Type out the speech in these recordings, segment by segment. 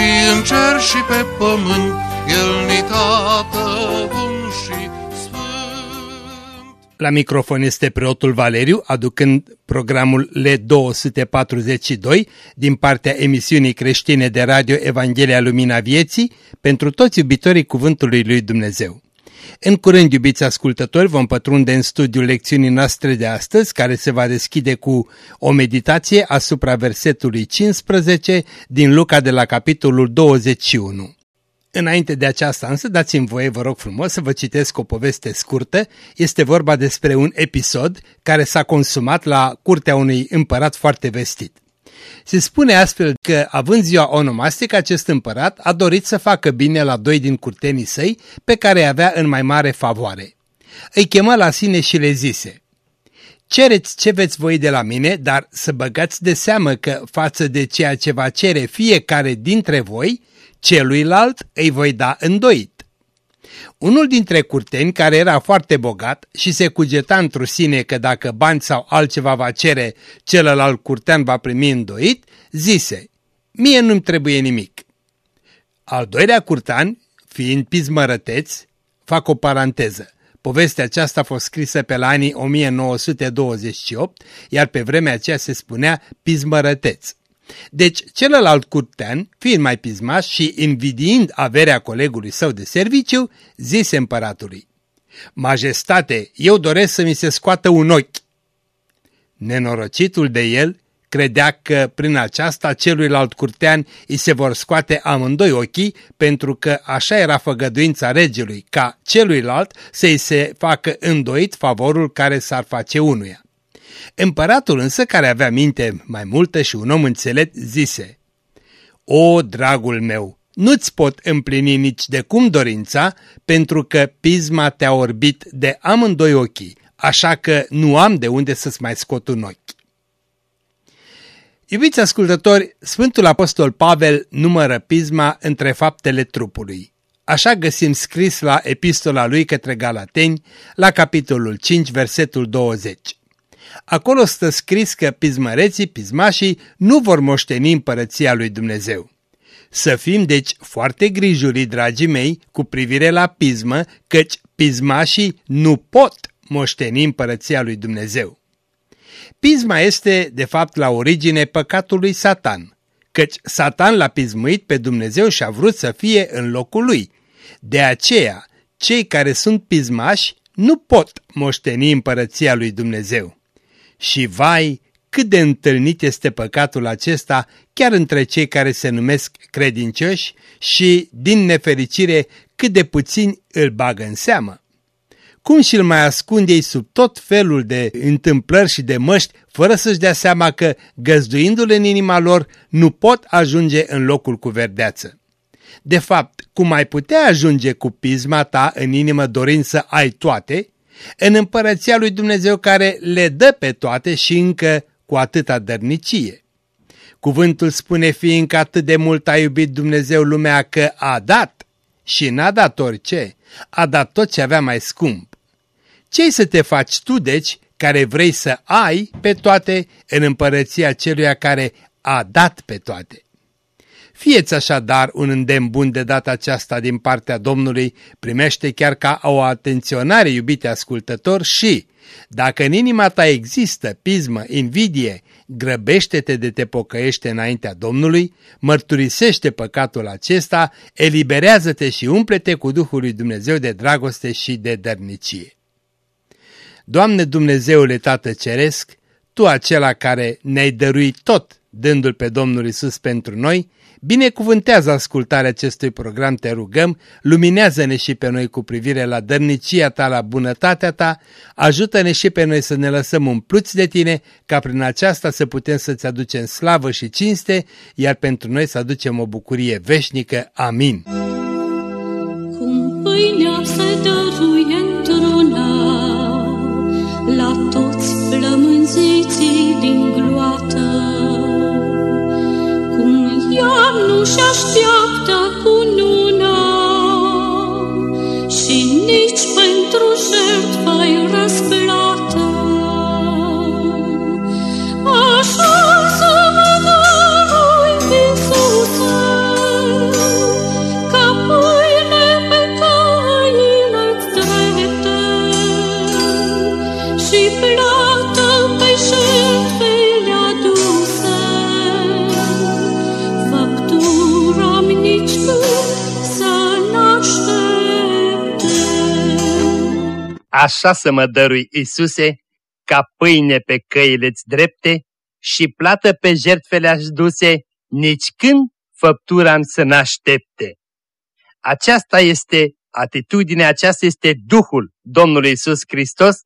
și în cer și pe pământ, El ni tată bun și sfânt. La microfon este preotul Valeriu, aducând programul L242 din partea emisiunii creștine de radio Evanghelia Lumina Vieții pentru toți iubitorii Cuvântului Lui Dumnezeu. În curând, iubiți ascultători, vom pătrunde în studiul lecțiunii noastre de astăzi, care se va deschide cu o meditație asupra versetului 15 din Luca de la capitolul 21. Înainte de aceasta însă, dați-mi voie, vă rog frumos, să vă citesc o poveste scurtă. Este vorba despre un episod care s-a consumat la curtea unui împărat foarte vestit. Se spune astfel că, având ziua onomastică, acest împărat a dorit să facă bine la doi din curtenii săi, pe care îi avea în mai mare favoare. Îi chemă la sine și le zise, Cereți ce veți voi de la mine, dar să băgați de seamă că față de ceea ce va cere fiecare dintre voi, celuilalt îi voi da îndoit. Unul dintre curteni, care era foarte bogat și se cugeta într sine că dacă bani sau altceva va cere, celălalt curtean va primi îndoit, zise, mie nu-mi trebuie nimic. Al doilea curtan, fiind pismărăteț, fac o paranteză. Povestea aceasta a fost scrisă pe la anii 1928, iar pe vremea aceea se spunea pismărăteț. Deci celălalt curtean, fiind mai pismaș și invidiind averea colegului său de serviciu, zise împăratului, Majestate, eu doresc să mi se scoată un ochi. Nenorocitul de el credea că prin aceasta celuilalt curtean îi se vor scoate amândoi ochii, pentru că așa era făgăduința regelui, ca celuilalt să-i se facă îndoit favorul care s-ar face unuia. Împăratul însă, care avea minte mai multă și un om înțelept, zise, O, dragul meu, nu-ți pot împlini nici de cum dorința, pentru că pisma te-a orbit de amândoi ochii, așa că nu am de unde să-ți mai scot un ochi. Iubiți ascultători, Sfântul Apostol Pavel numără pisma între faptele trupului. Așa găsim scris la epistola lui către Galateni, la capitolul 5, versetul 20. Acolo stă scris că pismăreții, pismașii, nu vor moșteni împărăția lui Dumnezeu. Să fim deci foarte grijuri, dragii mei, cu privire la pismă, căci pismașii nu pot moșteni împărăția lui Dumnezeu. Pisma este, de fapt, la origine păcatului Satan, căci Satan l-a pismuit pe Dumnezeu și a vrut să fie în locul lui. De aceea, cei care sunt pismași nu pot moșteni împărăția lui Dumnezeu. Și vai, cât de întâlnit este păcatul acesta chiar între cei care se numesc credincioși și, din nefericire, cât de puțini îl bagă în seamă. Cum și-l mai ascund ei sub tot felul de întâmplări și de măști, fără să-și dea seama că, găzduindu-l în inima lor, nu pot ajunge în locul cu verdeață. De fapt, cum ai putea ajunge cu pisma ta în inimă dorind să ai toate, în împărăția lui Dumnezeu care le dă pe toate și încă cu atâta dărnicie. Cuvântul spune fiindcă atât de mult a iubit Dumnezeu lumea că a dat și n-a dat orice, a dat tot ce avea mai scump. ce să te faci tu, deci, care vrei să ai pe toate în împărăția celuia care a dat pe toate? Fieți așadar un îndemn bun de data aceasta din partea Domnului, primește chiar ca o atenționare, iubite ascultător, și, dacă în inima ta există pismă, invidie, grăbește-te de te pocăiește înaintea Domnului, mărturisește păcatul acesta, eliberează-te și umplete cu Duhul lui Dumnezeu de dragoste și de dărnicie. Doamne Dumnezeule Tată Ceresc, Tu acela care ne-ai dăruit tot, dându-L pe Domnul Isus pentru noi, Binecuvântează ascultarea acestui program, te rugăm, luminează-ne și pe noi cu privire la dărnicia ta, la bunătatea ta, ajută-ne și pe noi să ne lăsăm umpluți de tine, ca prin aceasta să putem să-ți aducem slavă și cinste, iar pentru noi să aducem o bucurie veșnică. Amin. Cum pâinea se dăruie ea nu-și așteaptă cununa și nici pentru jertfă-i Așa să mă dărui, Isuse, ca pâine pe căile-ți drepte și plată pe jertfele aduse, nici când făptura să n-aștepte. Aceasta este atitudinea, aceasta este Duhul Domnului Isus Hristos,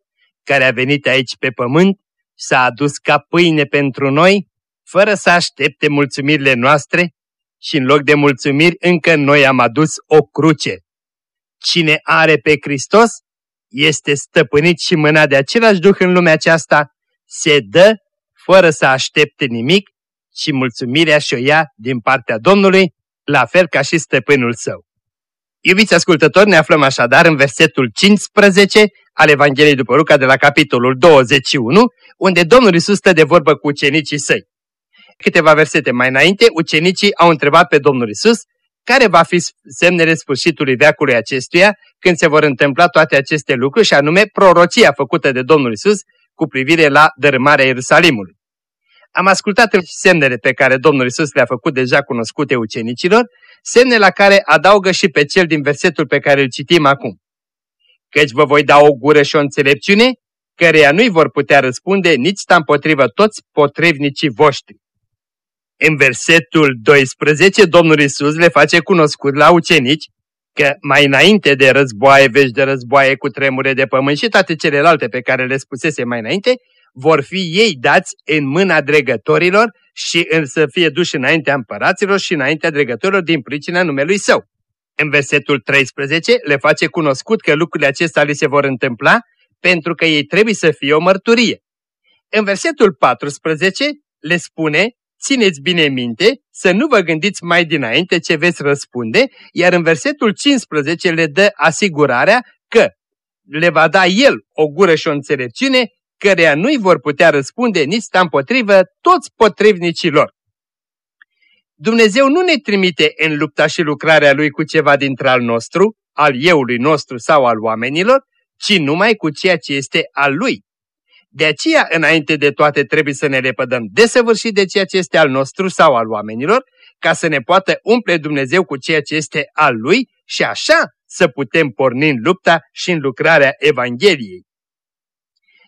care a venit aici pe pământ, s-a adus ca pâine pentru noi, fără să aștepte mulțumirile noastre și în loc de mulțumiri încă noi am adus o cruce. Cine are pe Hristos este stăpânit și mânat de același Duh în lumea aceasta, se dă fără să aștepte nimic și mulțumirea și-o ia din partea Domnului, la fel ca și stăpânul său. Iubiți ascultători, ne aflăm așadar în versetul 15 al Evangheliei după Luca de la capitolul 21, unde Domnul Isus stă de vorbă cu ucenicii săi. Câteva versete mai înainte, ucenicii au întrebat pe Domnul Isus care va fi semnele sfârșitului veacului acestuia când se vor întâmpla toate aceste lucruri și anume prorocia făcută de Domnul Isus cu privire la dărâmarea Ierusalimului. Am ascultat semnele pe care Domnul Isus le-a făcut deja cunoscute ucenicilor, semne la care adaugă și pe cel din versetul pe care îl citim acum. Căci vă voi da o gură și o înțelepciune, căreia nu-i vor putea răspunde nici sta împotrivă toți potrivnicii voștri. În versetul 12, Domnul Isus le face cunoscut la ucenici că mai înainte de războaie, vești de războaie cu tremure de pământ și toate celelalte pe care le spusese mai înainte, vor fi ei dați în mâna dregătorilor și să fie duși înaintea împăraților și înaintea dregătorilor din pricina numelui său. În versetul 13 le face cunoscut că lucrurile acestea li se vor întâmpla pentru că ei trebuie să fie o mărturie. În versetul 14 le spune țineți bine minte să nu vă gândiți mai dinainte ce veți răspunde, iar în versetul 15 le dă asigurarea că le va da El o gură și o înțelepciune, căreia nu-i vor putea răspunde nici sta împotrivă toți potrivnicilor. Dumnezeu nu ne trimite în lupta și lucrarea Lui cu ceva dintre al nostru, al euului nostru sau al oamenilor, ci numai cu ceea ce este al Lui. De aceea, înainte de toate, trebuie să ne repădăm desăvârșit de ceea ce este al nostru sau al oamenilor, ca să ne poată umple Dumnezeu cu ceea ce este al Lui și așa să putem porni în lupta și în lucrarea Evangheliei.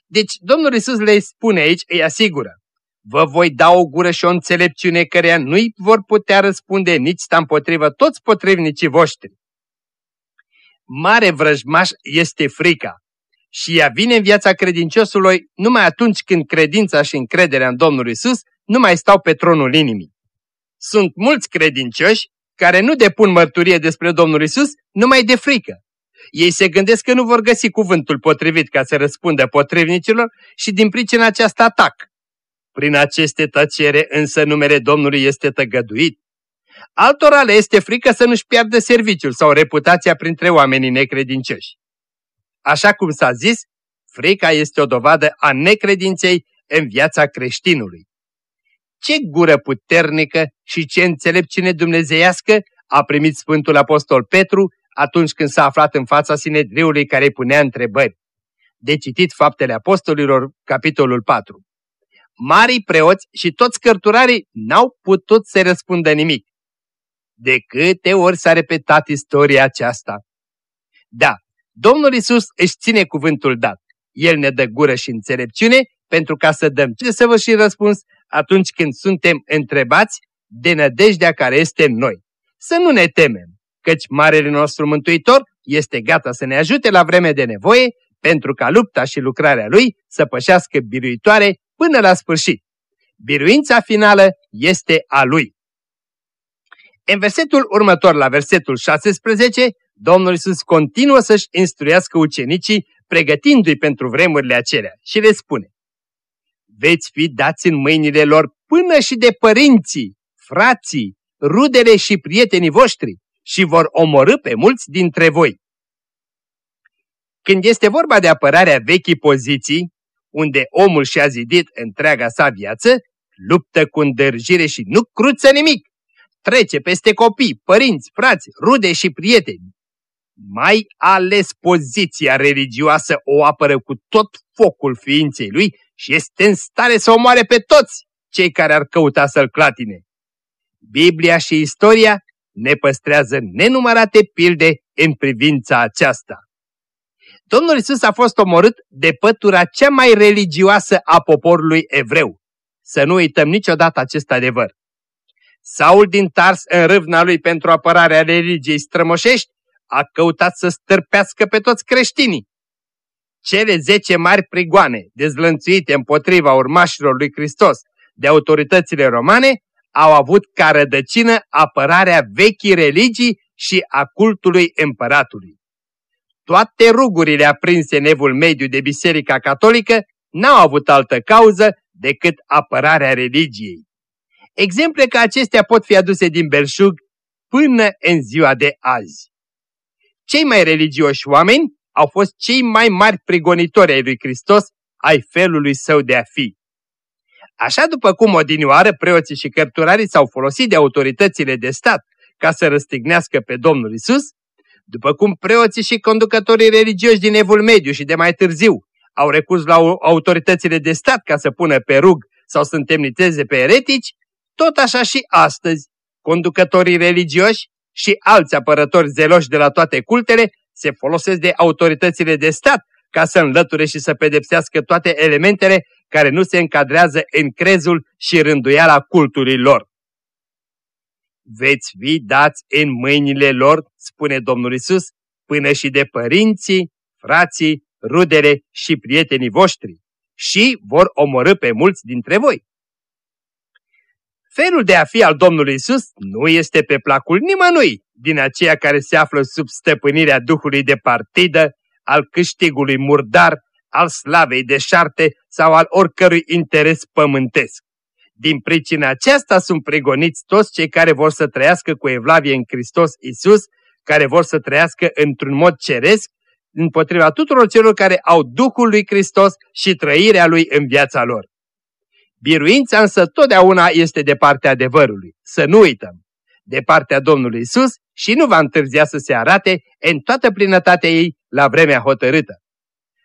Deci, Domnul Isus le spune aici, îi asigură, vă voi da o gură și o înțelepciune căreia nu-i vor putea răspunde nici sta împotrivă toți potrivnicii voștri. Mare vrăjmaș este frica și ea vine în viața credinciosului numai atunci când credința și încrederea în Domnul Isus nu mai stau pe tronul inimii. Sunt mulți credincioși care nu depun mărturie despre Domnul Isus numai de frică. Ei se gândesc că nu vor găsi cuvântul potrivit ca să răspundă potrivnicilor și din pricina aceasta atac. Prin aceste tăcere însă numele Domnului este tăgăduit. Altora le este frică să nu-și piardă serviciul sau reputația printre oamenii necredincioși. Așa cum s-a zis, frica este o dovadă a necredinței în viața creștinului. Ce gură puternică și ce înțelepciune dumnezeiască a primit Sfântul Apostol Petru atunci când s-a aflat în fața Sinedriului care îi punea întrebări. De citit Faptele Apostolilor, capitolul 4. Marii preoți și toți cărturarii n-au putut să răspundă nimic. De câte ori s-a repetat istoria aceasta? Da, Domnul Isus își ține cuvântul dat. El ne dă gură și înțelepciune pentru ca să dăm ce să vă și răspuns atunci când suntem întrebați de nădejdea care este în noi. Să nu ne temem, căci Marele nostru Mântuitor este gata să ne ajute la vreme de nevoie pentru ca lupta și lucrarea Lui să pășească biruitoare până la sfârșit. Biruința finală este a Lui. În versetul următor, la versetul 16, Domnul Iisus continuă să-și instruiască ucenicii, pregătindu-i pentru vremurile acelea și le spune Veți fi dați în mâinile lor până și de părinții, frații, rudele și prietenii voștri și vor omorâ pe mulți dintre voi. Când este vorba de apărarea vechii poziții, unde omul și-a zidit întreaga sa viață, luptă cu îndârjire și nu cruță nimic. Trece peste copii, părinți, frați, rude și prieteni. Mai ales poziția religioasă o apără cu tot focul ființei lui și este în stare să omoare pe toți cei care ar căuta să-l clatine. Biblia și istoria ne păstrează nenumărate pilde în privința aceasta. Domnul Isus a fost omorât de pătura cea mai religioasă a poporului evreu. Să nu uităm niciodată acest adevăr. Saul din Tars în râvna lui pentru apărarea religiei strămoșești a căutat să stârpească pe toți creștinii. Cele zece mari prigoane dezlănțuite împotriva urmașilor lui Hristos de autoritățile romane au avut ca rădăcină apărarea vechii religii și a cultului împăratului. Toate rugurile aprinse în evul mediu de Biserica Catolică n-au avut altă cauză decât apărarea religiei. Exemple ca acestea pot fi aduse din belșug până în ziua de azi. Cei mai religioși oameni au fost cei mai mari prigonitori ai lui Hristos, ai felului său de a fi. Așa după cum odinioară preoții și cărturarii s-au folosit de autoritățile de stat ca să răstignească pe Domnul Isus, după cum preoții și conducătorii religioși din Evul Mediu și de mai târziu au recurs la autoritățile de stat ca să pună pe rug sau să întemniteze pe eretici, tot așa și astăzi, conducătorii religioși și alți apărători zeloși de la toate cultele se folosesc de autoritățile de stat ca să înlăture și să pedepsească toate elementele care nu se încadrează în crezul și rânduiala culturii lor. Veți fi dați în mâinile lor, spune Domnul Isus, până și de părinții, frații, rudele și prietenii voștri și vor omorâ pe mulți dintre voi. Felul de a fi al Domnului Isus nu este pe placul nimănui din aceia care se află sub stăpânirea Duhului de partidă, al câștigului murdar, al slavei de șarte sau al oricărui interes pământesc. Din pricina aceasta sunt pregoniți toți cei care vor să trăiască cu evlavie în Hristos Isus, care vor să trăiască într-un mod ceresc, împotriva tuturor celor care au Duhul lui Hristos și trăirea lui în viața lor. Biruința însă totdeauna este de partea adevărului. Să nu uităm. De partea Domnului Isus și nu va întârzia să se arate în toată plinătatea ei la vremea hotărâtă.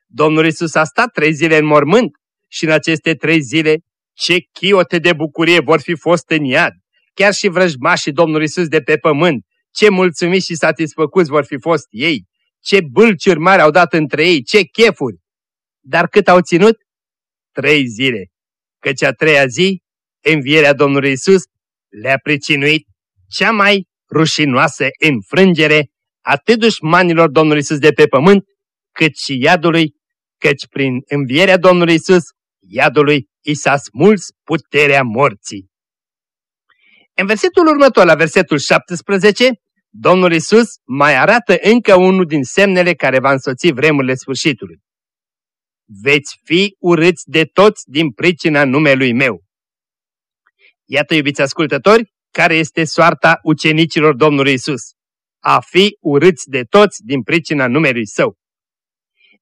Domnul Isus a stat trei zile în mormânt și în aceste trei zile ce chiote de bucurie vor fi fost în iad. Chiar și vrăjmașii Domnului Isus de pe pământ, ce mulțumiți și satisfăcuți vor fi fost ei, ce bâlciuri mari au dat între ei, ce chefuri. Dar cât au ținut? Trei zile căci a treia zi, învierea Domnului Isus le-a pricinuit cea mai rușinoasă înfrângere atât dușmanilor Domnului Isus de pe pământ, cât și iadului, căci prin învierea Domnului Isus, iadului i s-a smuls puterea morții. În versetul următor, la versetul 17, Domnul Isus mai arată încă unul din semnele care va însoți vremurile sfârșitului veți fi urâți de toți din pricina numelui meu. Iată, iubiți ascultători, care este soarta ucenicilor Domnului Isus. A fi urâți de toți din pricina numelui său.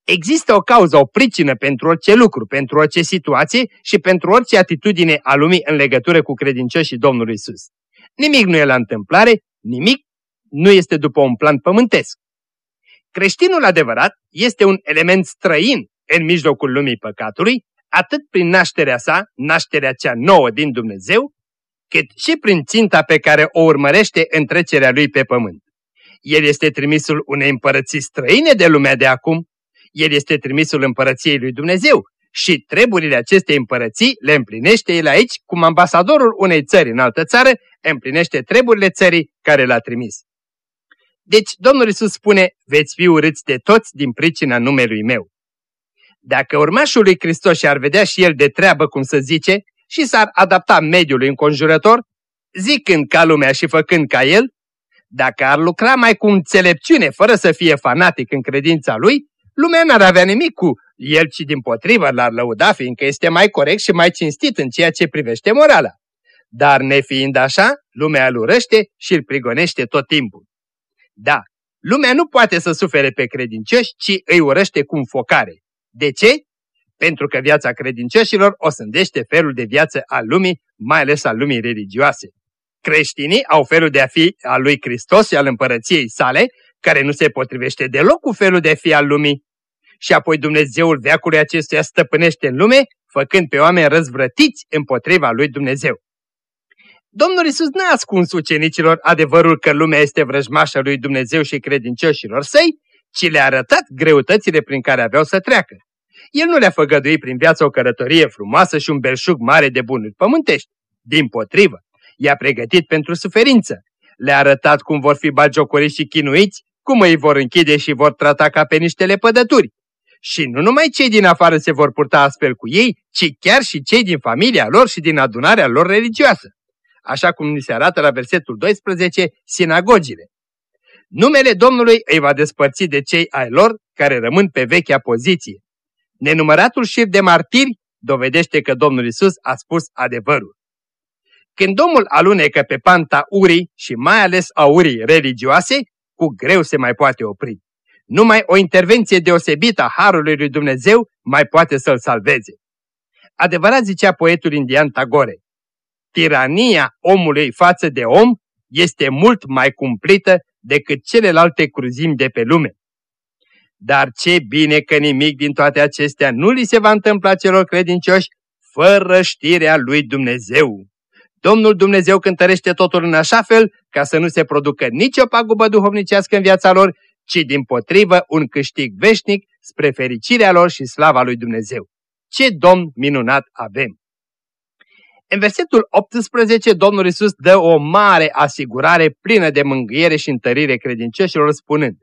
Există o cauză, o pricină pentru orice lucru, pentru orice situație și pentru orice atitudine a lumii în legătură cu credincioșii Domnului Isus. Nimic nu e la întâmplare, nimic nu este după un plan pământesc. Creștinul adevărat este un element străin în mijlocul lumii păcatului, atât prin nașterea sa, nașterea cea nouă din Dumnezeu, cât și prin ținta pe care o urmărește în trecerea lui pe pământ. El este trimisul unei împărății străine de lumea de acum, el este trimisul împărăției lui Dumnezeu și treburile acestei împărății le împlinește el aici cum ambasadorul unei țări în altă țară împlinește treburile țării care l-a trimis. Deci Domnul Isus spune, veți fi urâți de toți din pricina numelui meu. Dacă urmașul lui Hristos și-ar vedea și el de treabă, cum să zice, și s-ar adapta mediului înconjurător, zicând ca lumea și făcând ca el, dacă ar lucra mai cu înțelepciune, fără să fie fanatic în credința lui, lumea n-ar avea nimic cu el, ci din potrivă l-ar lăuda, fiindcă este mai corect și mai cinstit în ceea ce privește morala. Dar nefiind așa, lumea îl urăște și îl prigonește tot timpul. Da, lumea nu poate să sufere pe credincioși, ci îi urăște cu înfocare. De ce? Pentru că viața credincioșilor o sândește felul de viață al lumii, mai ales al lumii religioase. Creștinii au felul de a fi al lui Hristos și al împărăției sale, care nu se potrivește deloc cu felul de a fi al lumii. Și apoi Dumnezeul veacului acestuia stăpânește în lume, făcând pe oameni răzvrătiți împotriva lui Dumnezeu. Domnul Isus n-a ascuns ucenicilor adevărul că lumea este vrăjmașa lui Dumnezeu și credincioșilor săi, ci le-a arătat greutățile prin care aveau să treacă. El nu le-a făgăduit prin viață o călătorie frumoasă și un belșug mare de bunuri pământești. Din potrivă, i-a pregătit pentru suferință. Le-a arătat cum vor fi bagiocoriți și chinuiți, cum îi vor închide și vor trata ca pe niște lepădături. Și nu numai cei din afară se vor purta astfel cu ei, ci chiar și cei din familia lor și din adunarea lor religioasă. Așa cum ni se arată la versetul 12, sinagogile. Numele Domnului îi va despărți de cei ai lor care rămân pe vechea poziție. Nenumăratul șir de martiri dovedește că Domnul Isus a spus adevărul. Când Domnul alunecă pe panta urii și mai ales a urii religioase, cu greu se mai poate opri. Numai o intervenție deosebită a Harului lui Dumnezeu mai poate să-l salveze. Adevărat zicea poetul indian Tagore, tirania omului față de om este mult mai cumplită decât celelalte cruzimi de pe lume. Dar ce bine că nimic din toate acestea nu li se va întâmpla celor credincioși fără știrea lui Dumnezeu. Domnul Dumnezeu cântărește totul în așa fel ca să nu se producă nicio pagubă duhovnicească în viața lor, ci din potrivă un câștig veșnic spre fericirea lor și slava lui Dumnezeu. Ce Domn minunat avem! În versetul 18, Domnul Isus dă o mare asigurare plină de mângâiere și întărire credincioșilor spunând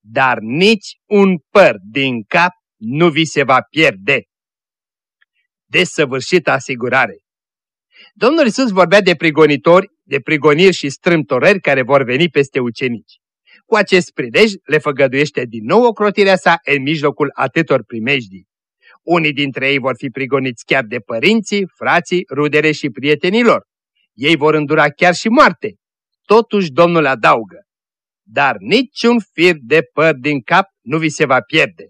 Dar nici un păr din cap nu vi se va pierde. Desăvârșită asigurare. Domnul Isus vorbea de prigonitori, de prigoniri și strâmtorări care vor veni peste ucenici. Cu acest prilej le făgăduiește din nou ocrotirea sa în mijlocul atâtor primejdii. Unii dintre ei vor fi prigoniți chiar de părinții, frații, rudere și prietenilor. Ei vor îndura chiar și moarte. Totuși Domnul adaugă, dar niciun fir de păr din cap nu vi se va pierde.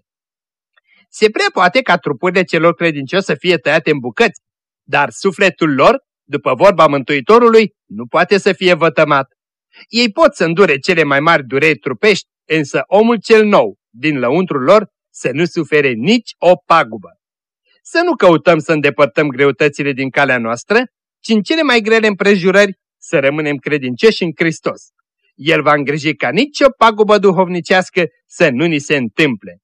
Se prea poate ca trupurile celor credincioși să fie tăiate în bucăți, dar sufletul lor, după vorba Mântuitorului, nu poate să fie vătămat. Ei pot să îndure cele mai mari dureri trupești, însă omul cel nou, din lăuntrul lor, să nu sufere nici o pagubă. Să nu căutăm să îndepărtăm greutățile din calea noastră, ci în cele mai grele împrejurări să rămânem credincioși în Hristos. El va îngriji ca nicio pagubă duhovnicească să nu ni se întâmple.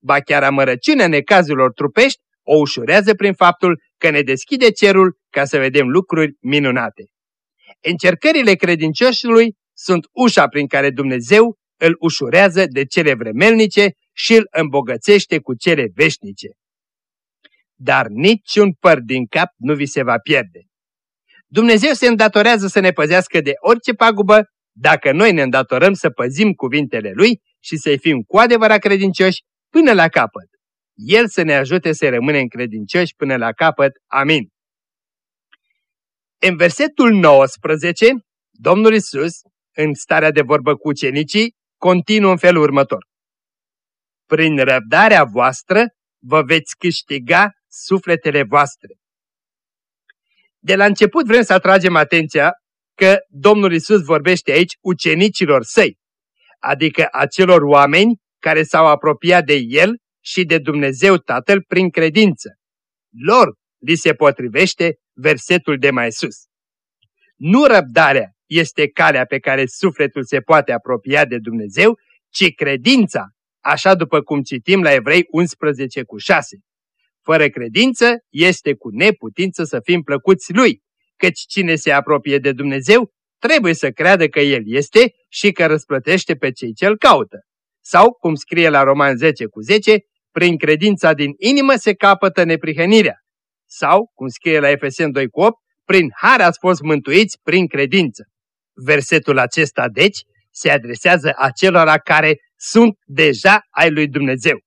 Ba chiar amărăciunea necazurilor trupești o ușurează prin faptul că ne deschide cerul ca să vedem lucruri minunate. Încercările credincioșului sunt ușa prin care Dumnezeu îl ușurează de cele vremelnice și îl îmbogățește cu cele veșnice. Dar niciun păr din cap nu vi se va pierde. Dumnezeu se îndatorează să ne păzească de orice pagubă dacă noi ne îndatorăm să păzim cuvintele Lui și să-i fim cu adevărat credincioși până la capăt. El să ne ajute să rămânem credincioși până la capăt. Amin. În versetul 19, Domnul Isus, în starea de vorbă cu ucenicii, continuă în felul următor. Prin răbdarea voastră vă veți câștiga sufletele voastre. De la început vrem să atragem atenția că Domnul Isus vorbește aici ucenicilor săi, adică acelor oameni care s-au apropiat de El și de Dumnezeu Tatăl prin credință. Lor li se potrivește versetul de mai sus. Nu răbdarea este calea pe care sufletul se poate apropia de Dumnezeu, ci credința, așa după cum citim la Evrei 11 cu 6. Fără credință este cu neputință să fim plăcuți Lui, căci cine se apropie de Dumnezeu trebuie să creadă că El este și că răsplătește pe cei ce-L caută. Sau, cum scrie la Roman 10 cu 10, prin credința din inimă se capătă neprihănirea. Sau, cum scrie la Efesen 2 cu 8, prin har ați fost mântuiți prin credință. Versetul acesta, deci, se adresează acelora care sunt deja ai lui Dumnezeu.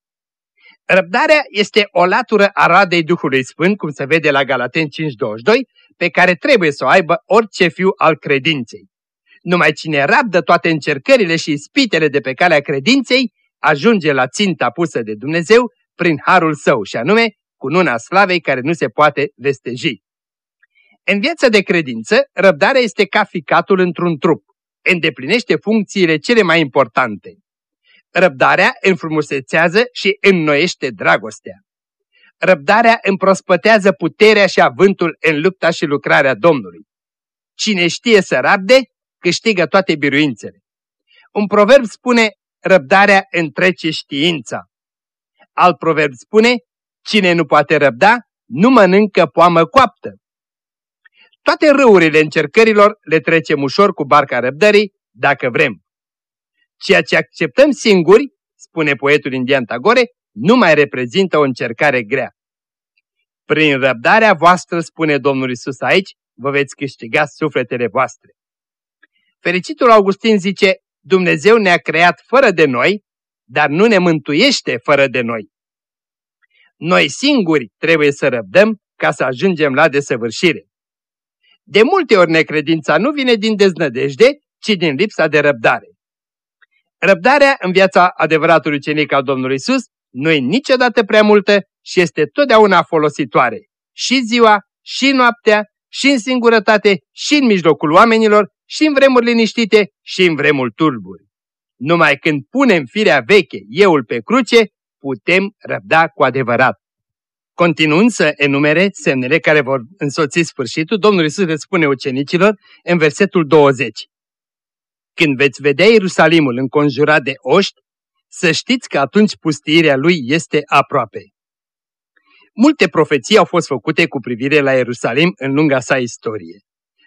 Răbdarea este o latură a radei Duhului Sfânt, cum se vede la Galaten 5.22, pe care trebuie să o aibă orice fiu al credinței. Numai cine rabdă toate încercările și ispitele de pe calea credinței, ajunge la ținta pusă de Dumnezeu prin harul său, și anume cu nuna slavei care nu se poate vesteji. În viața de credință, răbdarea este ca ficatul într-un trup. Îndeplinește funcțiile cele mai importante. Răbdarea înfrumusețează și înnoiește dragostea. Răbdarea împrospătează puterea și avântul în lupta și lucrarea Domnului. Cine știe să rabde, câștigă toate biruințele. Un proverb spune, răbdarea întrece știința. Alt proverb spune, cine nu poate răbda, nu mănâncă poamă coaptă. Toate râurile încercărilor le trecem ușor cu barca răbdării, dacă vrem. Ceea ce acceptăm singuri, spune poetul indian Tagore, nu mai reprezintă o încercare grea. Prin răbdarea voastră, spune Domnul Isus aici, vă veți câștiga sufletele voastre. Fericitul Augustin zice, Dumnezeu ne-a creat fără de noi, dar nu ne mântuiește fără de noi. Noi singuri trebuie să răbdăm ca să ajungem la desăvârșire. De multe ori necredința nu vine din deznădejde, ci din lipsa de răbdare. Răbdarea în viața adevăratului cenic al Domnului Isus nu e niciodată prea multă și este totdeauna folositoare. Și ziua, și noaptea, și în singurătate, și în mijlocul oamenilor, și în vremuri liniștite, și în vremuri turburi. Numai când punem firea veche, euul pe cruce, putem răbda cu adevărat. Continuând să enumere semnele care vor însoți sfârșitul, Domnul Iisus le spune ucenicilor în versetul 20. Când veți vedea Ierusalimul înconjurat de oști, să știți că atunci pustiirea lui este aproape. Multe profeții au fost făcute cu privire la Ierusalim în lunga sa istorie.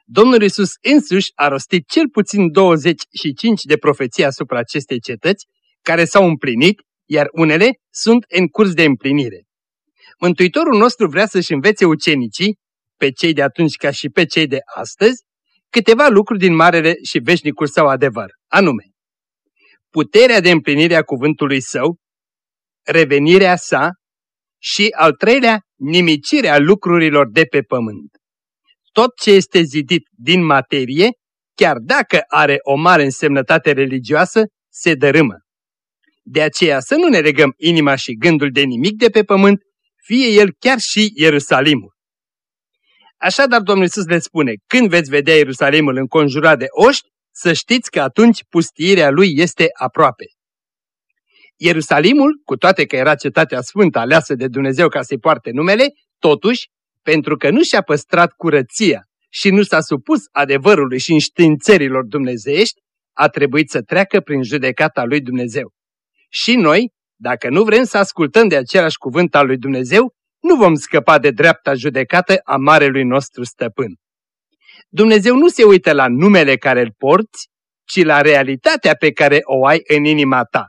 Domnul Isus însuși a rostit cel puțin 25 de profeții asupra acestei cetăți, care s-au împlinit, iar unele sunt în curs de împlinire. Mântuitorul nostru vrea să-și învețe ucenicii, pe cei de atunci ca și pe cei de astăzi, câteva lucruri din marele și veșnicul său adevăr, anume puterea de împlinire a cuvântului său, revenirea sa și, al treilea, nimicirea lucrurilor de pe pământ. Tot ce este zidit din materie, chiar dacă are o mare însemnătate religioasă, se dărâmă. De aceea să nu ne legăm inima și gândul de nimic de pe pământ, fie el chiar și Ierusalimul. Așadar Domnul Iisus le spune, când veți vedea Ierusalimul înconjurat de oști, să știți că atunci pustiirea lui este aproape. Ierusalimul, cu toate că era cetatea sfântă aleasă de Dumnezeu ca să-i poarte numele, totuși, pentru că nu și-a păstrat curăția și nu s-a supus adevărului și înștiințărilor dumnezeiești, a trebuit să treacă prin judecata lui Dumnezeu. Și noi, dacă nu vrem să ascultăm de același cuvânt al lui Dumnezeu, nu vom scăpa de dreapta judecată a marelui nostru stăpân. Dumnezeu nu se uită la numele care îl porți, ci la realitatea pe care o ai în inima ta.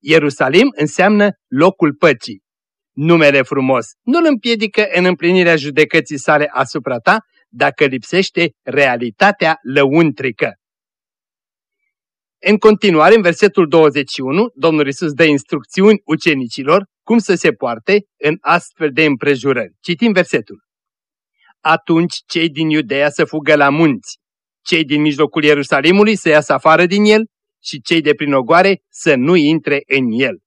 Ierusalim înseamnă locul păcii. Numele frumos nu îl împiedică în împlinirea judecății sale asupra ta dacă lipsește realitatea lăuntrică. În continuare, în versetul 21, Domnul Isus dă instrucțiuni ucenicilor cum să se poarte în astfel de împrejurări. Citim versetul. Atunci cei din Iudeea să fugă la munți, cei din mijlocul Ierusalimului să iasă afară din el și cei de prin ogoare să nu intre în el.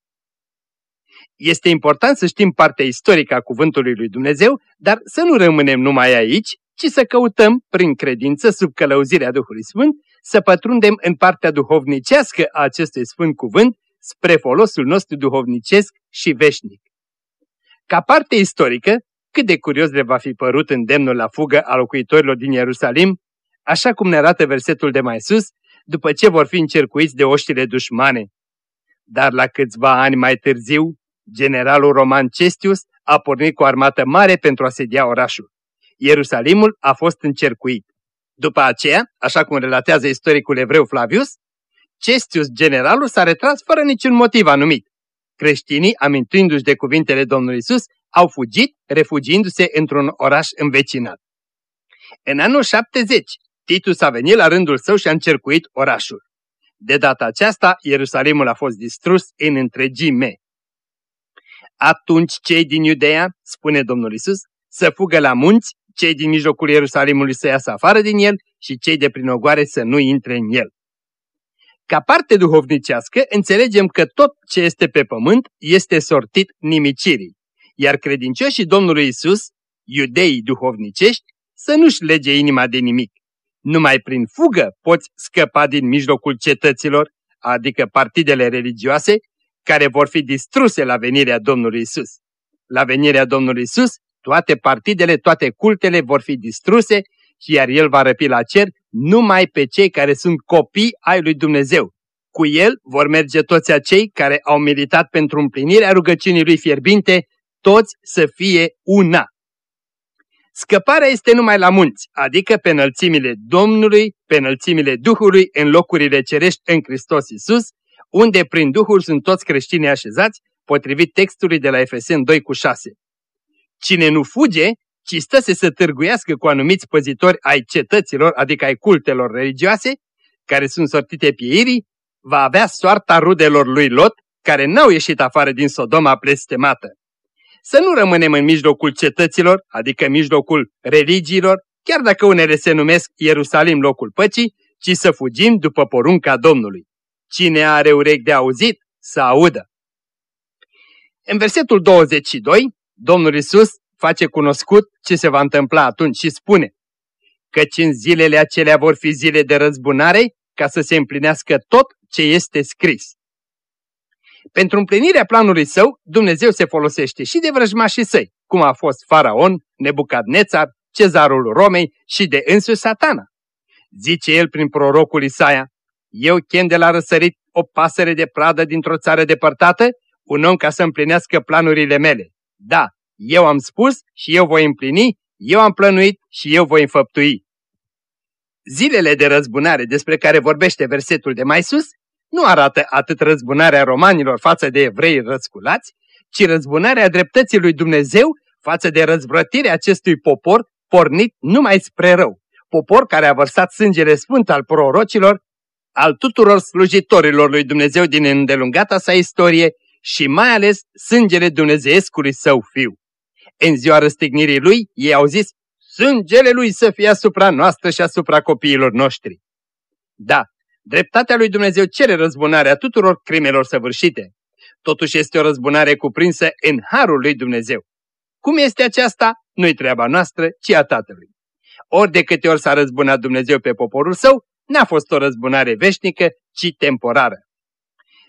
Este important să știm partea istorică a cuvântului lui Dumnezeu, dar să nu rămânem numai aici, ci să căutăm, prin credință, sub călăuzirea Duhului Sfânt, să pătrundem în partea duhovnicească a acestui Sfânt Cuvânt spre folosul nostru duhovnicesc și veșnic. Ca parte istorică, cât de curios le va fi părut îndemnul la fugă a locuitorilor din Ierusalim, așa cum ne arată versetul de mai sus, după ce vor fi încercuiți de oștile dușmane. Dar la câțiva ani mai târziu, generalul roman Cestius a pornit cu o armată mare pentru a sedia orașul. Ierusalimul a fost încercuit. După aceea, așa cum relatează istoricul evreu Flavius, Cestius, generalul, s-a retras fără niciun motiv anumit. Creștinii, amintindu-și de cuvintele Domnului Isus, au fugit, refugiindu-se într-un oraș învecinat. În anul 70, Titus a venit la rândul său și a încercuit orașul. De data aceasta, Ierusalimul a fost distrus în întregime. Atunci cei din Iudeea, spune Domnul Isus, să fugă la munți, cei din mijlocul Ierusalimului să iasă afară din el și cei de prin ogoare să nu intre în el. Ca parte duhovnicească, înțelegem că tot ce este pe pământ este sortit nimicirii, iar credincioșii Domnului Isus, iudeii duhovnicești, să nu-și lege inima de nimic. Numai prin fugă poți scăpa din mijlocul cetăților, adică partidele religioase, care vor fi distruse la venirea Domnului Isus. La venirea Domnului Isus, toate partidele, toate cultele vor fi distruse și iar El va răpi la cer numai pe cei care sunt copii ai lui Dumnezeu. Cu El vor merge toți acei care au militat pentru împlinirea rugăciunii lui fierbinte, toți să fie una. Scăparea este numai la munți, adică pe înălțimile Domnului, pe înălțimile Duhului, în locurile cerești în Hristos Isus, unde prin Duhul sunt toți creștinii așezați, potrivit textului de la Efesen 2 cu 6. Cine nu fuge, ci stă să se târguiască cu anumiți păzitori ai cetăților, adică ai cultelor religioase, care sunt sortite pieirii, va avea soarta rudelor lui Lot, care n-au ieșit afară din Sodoma blestemată. Să nu rămânem în mijlocul cetăților, adică în mijlocul religiilor, chiar dacă unele se numesc Ierusalim locul păcii, ci să fugim după porunca Domnului. Cine are urechi de auzit, să audă. În versetul 22, Domnul Isus face cunoscut ce se va întâmpla atunci și spune căci în zilele acelea vor fi zile de răzbunare ca să se împlinească tot ce este scris. Pentru împlinirea planului său, Dumnezeu se folosește și de vrăjmașii săi, cum a fost Faraon, Nebucadnețar, cezarul Romei și de însuși satana. Zice el prin prorocul Isaia, eu chem de la răsărit o pasăre de pradă dintr-o țară depărtată, un om ca să împlinească planurile mele. Da, eu am spus și eu voi împlini, eu am plănuit și eu voi înfăptui. Zilele de răzbunare despre care vorbește versetul de mai sus nu arată atât răzbunarea romanilor față de evrei răsculați, ci răzbunarea dreptății lui Dumnezeu față de răzvrătirea acestui popor pornit numai spre rău. Popor care a vărsat sângele sfânt al prorocilor, al tuturor slujitorilor lui Dumnezeu din îndelungata sa istorie și mai ales sângele dumnezeescului său fiu. În ziua răstignirii lui, ei au zis, sângele lui să fie asupra noastră și asupra copiilor noștri. Da, dreptatea lui Dumnezeu cere răzbunarea tuturor crimelor săvârșite. Totuși este o răzbunare cuprinsă în harul lui Dumnezeu. Cum este aceasta? Nu-i treaba noastră, ci a Tatălui. Ori de câte ori s-a răzbunat Dumnezeu pe poporul său, n-a fost o răzbunare veșnică, ci temporară.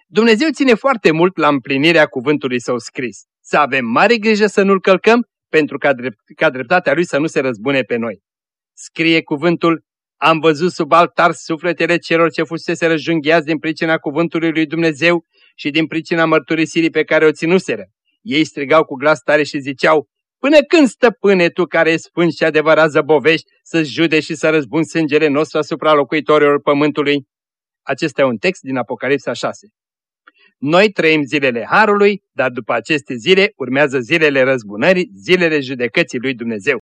Dumnezeu ține foarte mult la împlinirea cuvântului său scris. Să avem mare grijă să nu-l călcăm, pentru ca, drept, ca dreptatea lui să nu se răzbune pe noi. Scrie cuvântul, am văzut sub altar sufletele celor ce fusese răjungheați din pricina cuvântului lui Dumnezeu și din pricina mărturisirii pe care o ținuseră. Ei strigau cu glas tare și ziceau, Până când, stăpâne, tu care ești sfânt și adevărat zăbovești, să-ți jude și să răzbun sângele nostru asupra locuitorilor pământului? Acesta e un text din Apocalipsa 6. Noi trăim zilele Harului, dar după aceste zile urmează zilele răzbunării, zilele judecății lui Dumnezeu.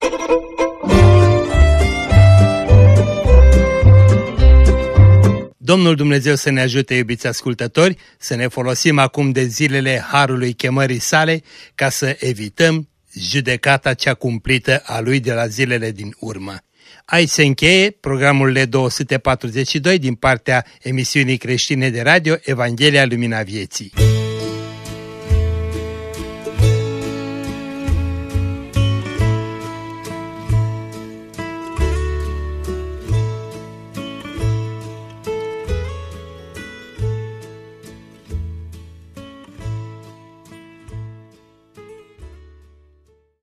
Domnul Dumnezeu să ne ajute, iubiți ascultători, să ne folosim acum de zilele Harului chemării sale ca să evităm judecata cea cumplită a lui de la zilele din urmă. Aici se încheie programul L242 din partea emisiunii creștine de radio Evanghelia Lumina Vieții.